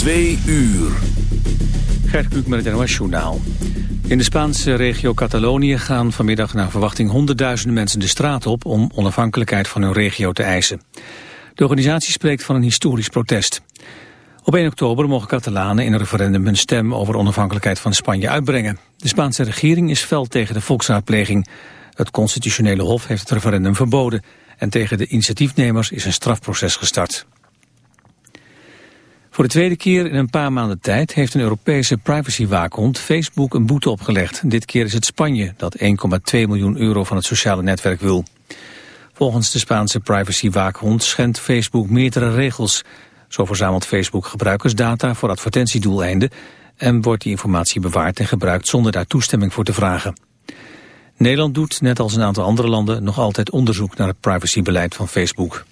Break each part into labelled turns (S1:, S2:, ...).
S1: Twee uur.
S2: Gert Kluk met het NOS Journaal. In de Spaanse regio Catalonië gaan vanmiddag naar verwachting honderdduizenden mensen de straat op om onafhankelijkheid van hun regio te eisen. De organisatie spreekt van een historisch protest. Op 1 oktober mogen Catalanen in een referendum hun stem over onafhankelijkheid van Spanje uitbrengen. De Spaanse regering is fel tegen de volksraadpleging. Het constitutionele hof heeft het referendum verboden en tegen de initiatiefnemers is een strafproces gestart. Voor de tweede keer in een paar maanden tijd heeft een Europese privacywaakhond Facebook een boete opgelegd. Dit keer is het Spanje dat 1,2 miljoen euro van het sociale netwerk wil. Volgens de Spaanse privacywaakhond schendt Facebook meerdere regels. Zo verzamelt Facebook gebruikersdata voor advertentiedoeleinden en wordt die informatie bewaard en gebruikt zonder daar toestemming voor te vragen. Nederland doet, net als een aantal andere landen, nog altijd onderzoek naar het privacybeleid van Facebook.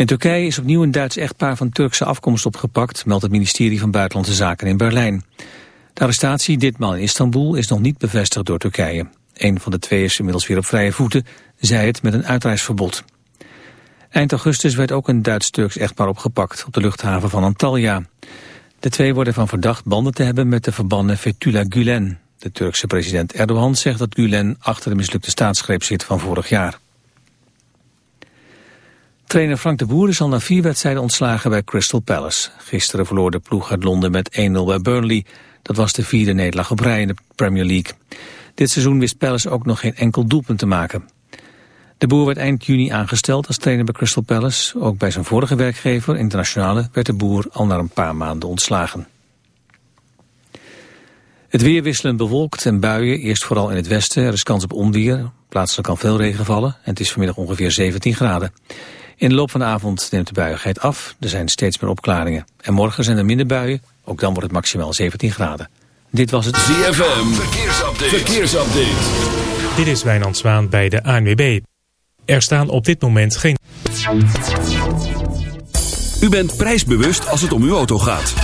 S2: In Turkije is opnieuw een Duits echtpaar van Turkse afkomst opgepakt, meldt het ministerie van Buitenlandse Zaken in Berlijn. De arrestatie, ditmaal in Istanbul, is nog niet bevestigd door Turkije. Een van de twee is inmiddels weer op vrije voeten, zij het met een uitreisverbod. Eind augustus werd ook een Duits-Turks echtpaar opgepakt op de luchthaven van Antalya. De twee worden van verdacht banden te hebben met de verbannen Fethullah Gulen. De Turkse president Erdogan zegt dat Gulen achter de mislukte staatsgreep zit van vorig jaar. Trainer Frank de Boer is al na vier wedstrijden ontslagen bij Crystal Palace. Gisteren verloor de ploeg uit Londen met 1-0 bij Burnley. Dat was de vierde nederlaag op rij in de Premier League. Dit seizoen wist Palace ook nog geen enkel doelpunt te maken. De Boer werd eind juni aangesteld als trainer bij Crystal Palace. Ook bij zijn vorige werkgever, Internationale, werd de Boer al na een paar maanden ontslagen. Het weer wisselend bewolkt en buien, eerst vooral in het westen. Er is kans op onweer, plaatselijk kan veel regen vallen en het is vanmiddag ongeveer 17 graden. In de loop van de avond neemt de buiigheid af. Er zijn steeds meer opklaringen. En morgen zijn er minder buien. Ook dan wordt het maximaal 17 graden. Dit was het
S1: ZFM. Verkeersupdate. Verkeersupdate.
S3: Dit is Wijnand Zwaan bij de ANWB. Er staan op dit moment geen...
S1: U bent prijsbewust als het om uw auto gaat.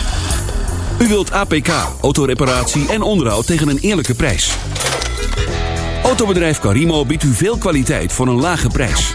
S1: U wilt APK, autoreparatie en onderhoud tegen een eerlijke prijs. Autobedrijf Carimo biedt u veel kwaliteit voor een lage prijs.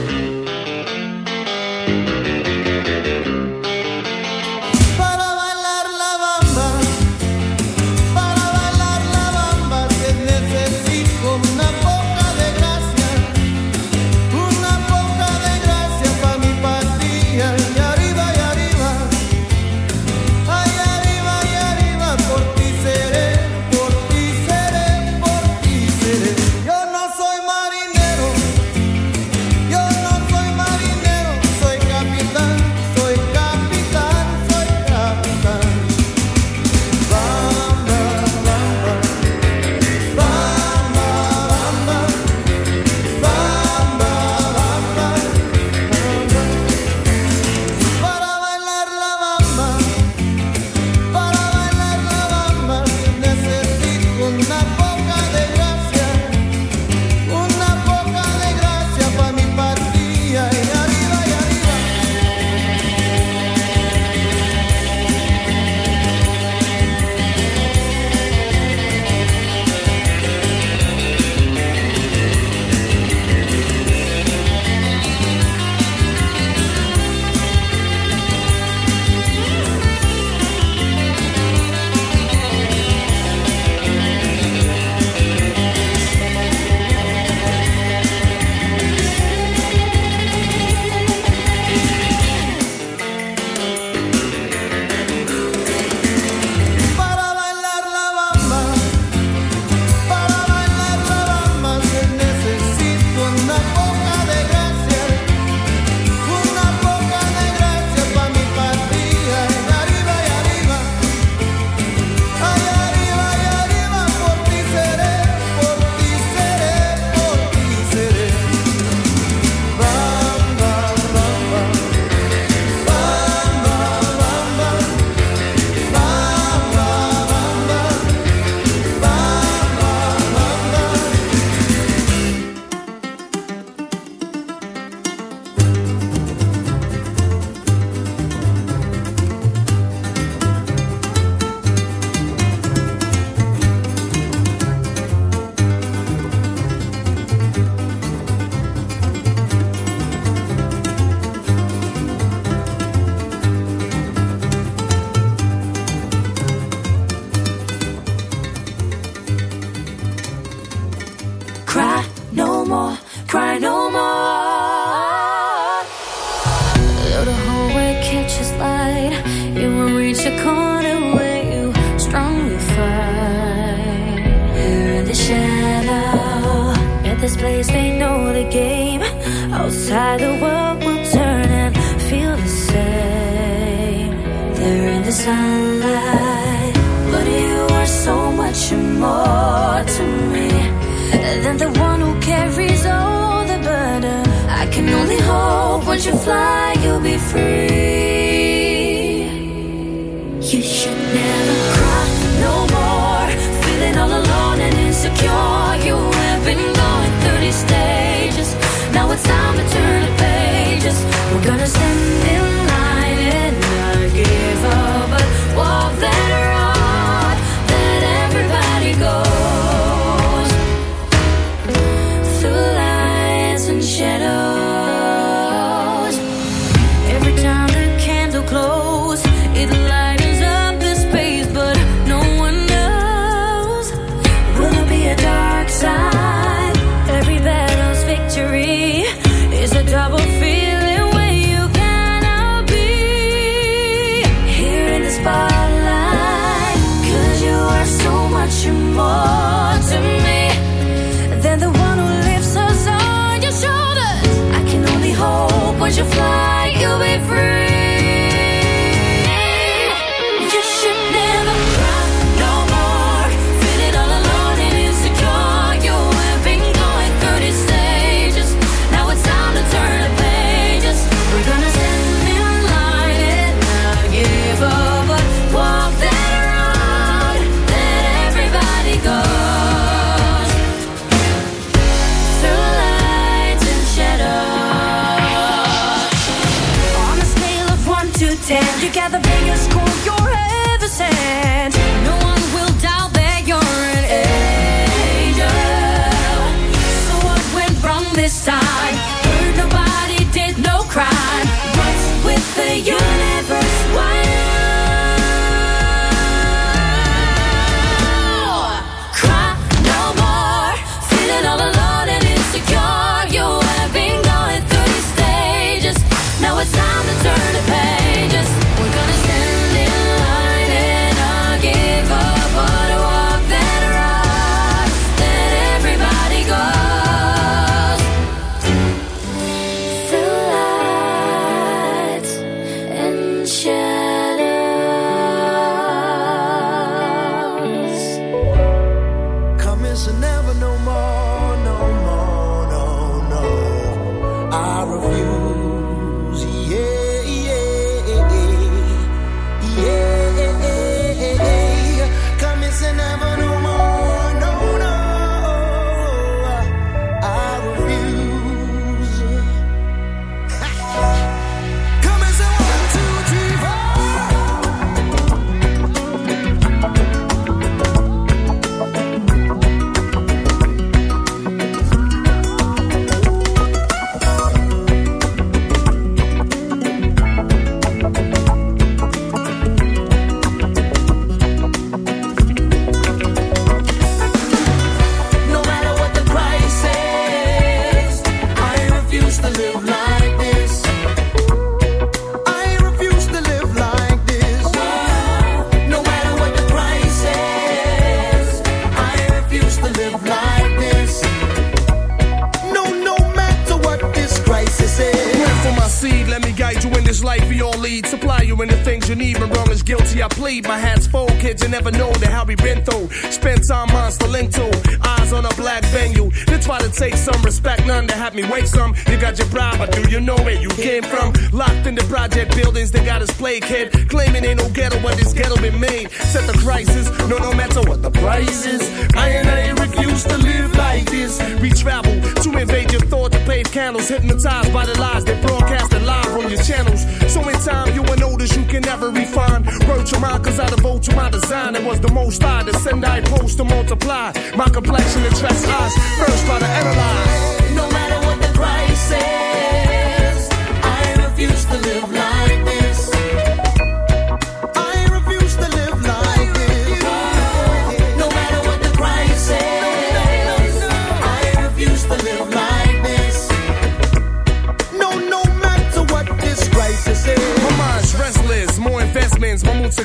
S4: My complexion attracts eyes. First, try to analyze.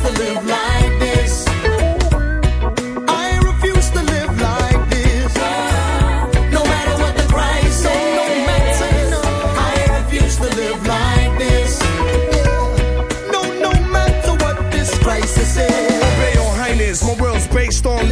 S4: To live like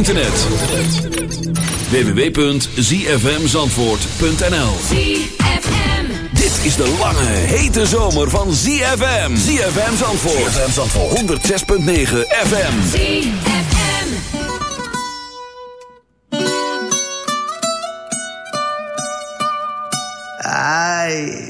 S1: internet. www.zfmzandvoort.nl
S5: ZFM.
S1: Dit is de lange, hete zomer van ZFM. ZFM Zandvoort. ZFM Zandvoort. 106.9 FM.
S5: ZFM.
S4: Ay.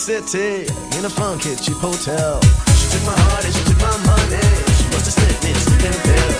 S6: City in a funky cheap hotel. She took my heart and she took my money. She must have slipped me a sleeping pill.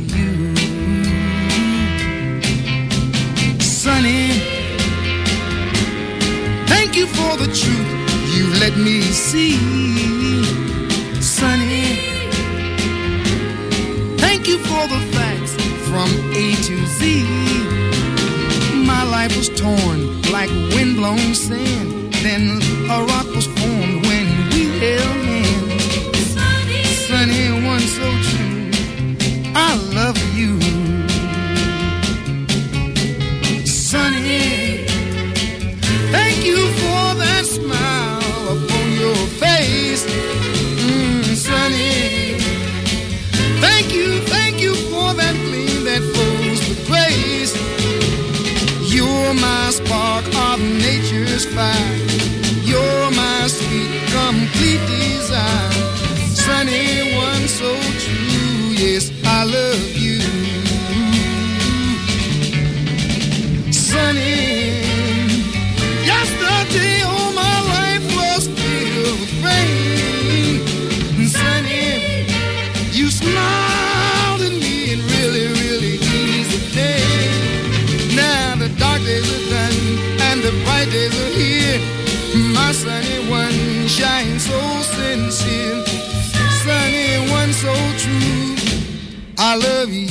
S7: You for the truth you let me see. Sunny. Thank you for the facts from A to Z. My life was torn like windblown sand. Then
S5: that sunshine so sincere, sunny one so true. I love you.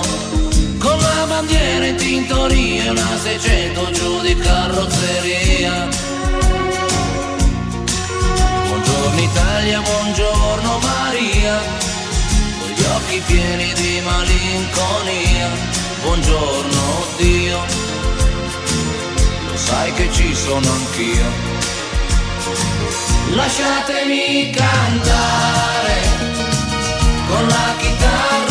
S8: bandiera in tintoria una 600 giù di carrozzeria. Buongiorno Italia, buongiorno Maria, con gli occhi pieni di malinconia. Buongiorno Dio, lo sai che ci sono anch'io. Lasciatemi cantare con la chitarra